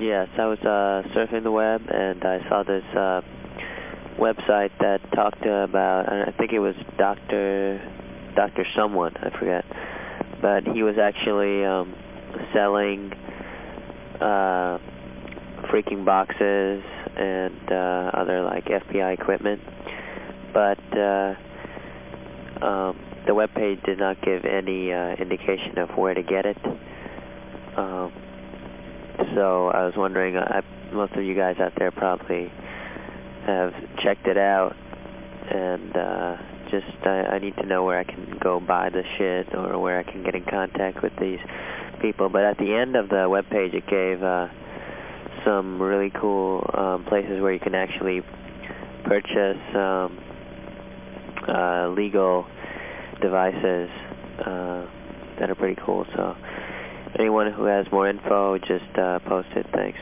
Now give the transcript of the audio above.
Yes, I was uh, surfing the web and I saw this uh, website that talked about, I think it was Dr. Dr. Someone, I forget. But he was actually um, selling uh, freaking boxes and uh, other like FBI equipment. But uh, um, the web page did not give any uh, indication of where to get it. Um, so I was wondering, I, most of you guys out there probably have checked it out and uh, just I, I need to know where I can go buy the shit or where I can get in contact with these people. But at the end of the web page it gave uh, some really cool um, places where you can actually purchase um, uh, legal devices uh, that are pretty cool. So anyone who has more info, just uh, post it. Thanks.